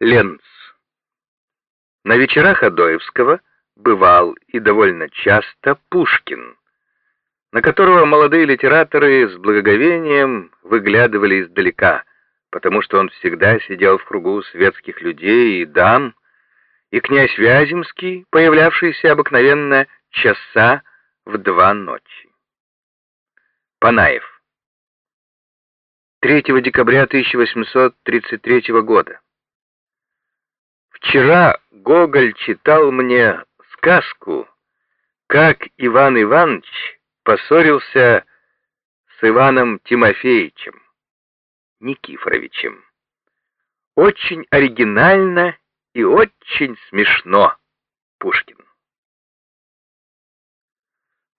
Ленц. На вечерах Адоевского бывал и довольно часто Пушкин, на которого молодые литераторы с благоговением выглядывали издалека, потому что он всегда сидел в кругу светских людей и дам, и князь Вяземский, появлявшийся обыкновенно часа в два ночи. Панаев. 3 декабря 1833 года. Вчера Гоголь читал мне сказку, как Иван Иванович поссорился с Иваном Тимофеевичем Никифоровичем. Очень оригинально и очень смешно. Пушкин.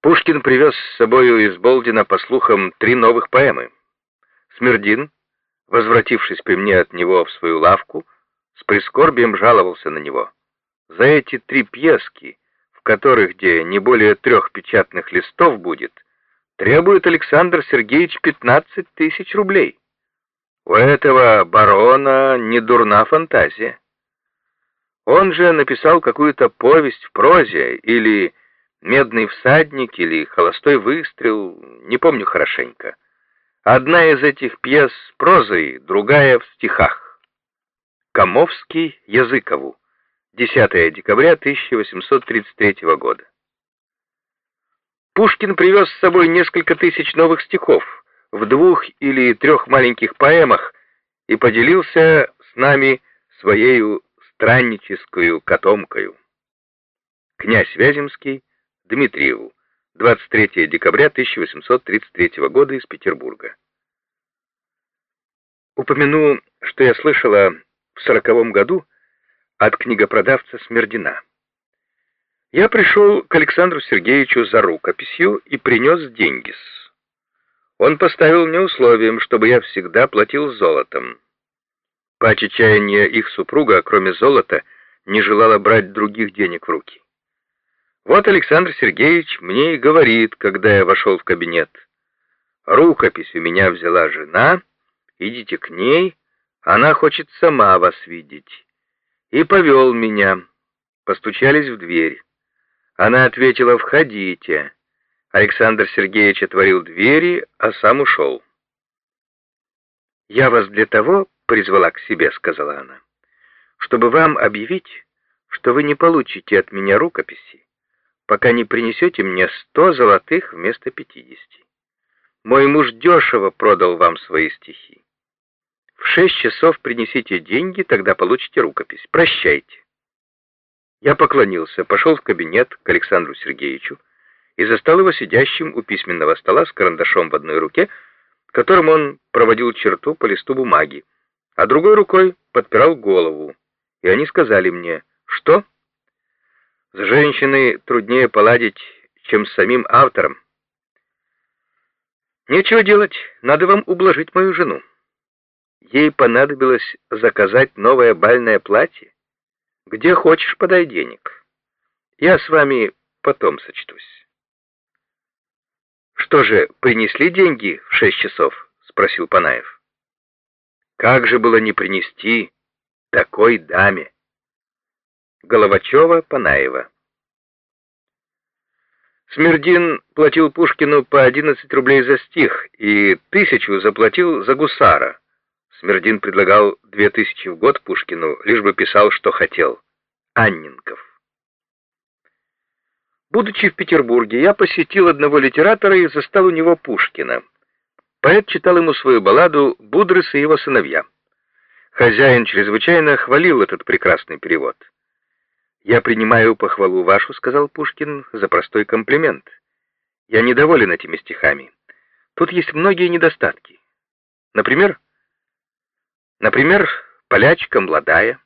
Пушкин привез с собою из Болдина, по слухам, три новых поэмы. Смердин, возвратившись при мне от него в свою лавку, с прискорбием жаловался на него. За эти три пьески, в которых где не более трех печатных листов будет, требует Александр Сергеевич 15 тысяч рублей. У этого барона не дурна фантазия. Он же написал какую-то повесть в прозе, или «Медный всадник», или «Холостой выстрел», не помню хорошенько. Одна из этих пьес прозой, другая в стихах. Комовский Языкову. 10 декабря 1833 года. Пушкин привез с собой несколько тысяч новых стихов в двух или трех маленьких поэмах и поделился с нами своею странническую котомкою. Князь Вяземский Дмитриеву. 23 декабря 1833 года из Петербурга. Упомяну, что я слышала в сороковом году от книгопродавца Смердина. Я пришел к Александру Сергеевичу за рукописью и принес деньги. Он поставил мне условием, чтобы я всегда платил золотом. По отчаянию их супруга, кроме золота, не желала брать других денег в руки. Вот Александр Сергеевич мне и говорит, когда я вошел в кабинет. Рукопись у меня взяла жена, идите к ней, она хочет сама вас видеть. И повел меня. Постучались в дверь. Она ответила «Входите». Александр Сергеевич отворил двери, а сам ушел. «Я вас для того призвала к себе», — сказала она, «чтобы вам объявить, что вы не получите от меня рукописи, пока не принесете мне сто золотых вместо пятидесяти. Мой муж дешево продал вам свои стихи. Шесть часов принесите деньги, тогда получите рукопись. Прощайте. Я поклонился, пошел в кабинет к Александру Сергеевичу и застал его сидящим у письменного стола с карандашом в одной руке, которым он проводил черту по листу бумаги, а другой рукой подпирал голову. И они сказали мне, что? С женщиной труднее поладить, чем с самим автором. Нечего делать, надо вам ублажить мою жену. Ей понадобилось заказать новое бальное платье. Где хочешь, подай денег. Я с вами потом сочтусь. Что же, принесли деньги в шесть часов? Спросил Панаев. Как же было не принести такой даме? Головачева, Панаева. Смердин платил Пушкину по 11 рублей за стих и тысячу заплатил за гусара. Смердин предлагал две тысячи в год Пушкину, лишь бы писал, что хотел. Анненков. Будучи в Петербурге, я посетил одного литератора и застал у него Пушкина. Поэт читал ему свою балладу «Будрыс и его сыновья». Хозяин чрезвычайно хвалил этот прекрасный перевод. «Я принимаю похвалу вашу», — сказал Пушкин, — «за простой комплимент. Я недоволен этими стихами. Тут есть многие недостатки. Например, Например, полячка молодая.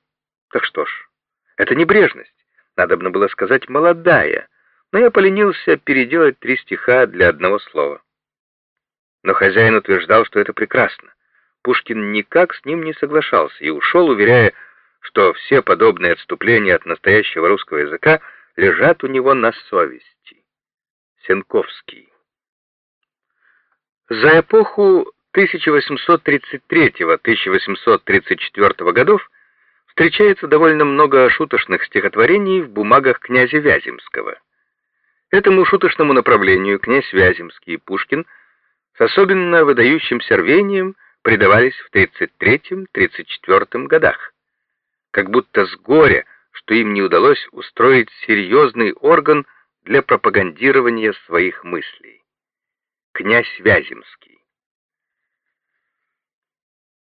Так что ж, это небрежность. Надобно было сказать «молодая», но я поленился переделать три стиха для одного слова. Но хозяин утверждал, что это прекрасно. Пушкин никак с ним не соглашался и ушел, уверяя, что все подобные отступления от настоящего русского языка лежат у него на совести. Сенковский. За эпоху 1833-1834 годов встречается довольно много шуточных стихотворений в бумагах князя Вяземского. Этому шуточному направлению князь Вяземский и Пушкин с особенно выдающимся рвением предавались в 33-34 годах, как будто с горя, что им не удалось устроить серьезный орган для пропагандирования своих мыслей. Князь Вяземский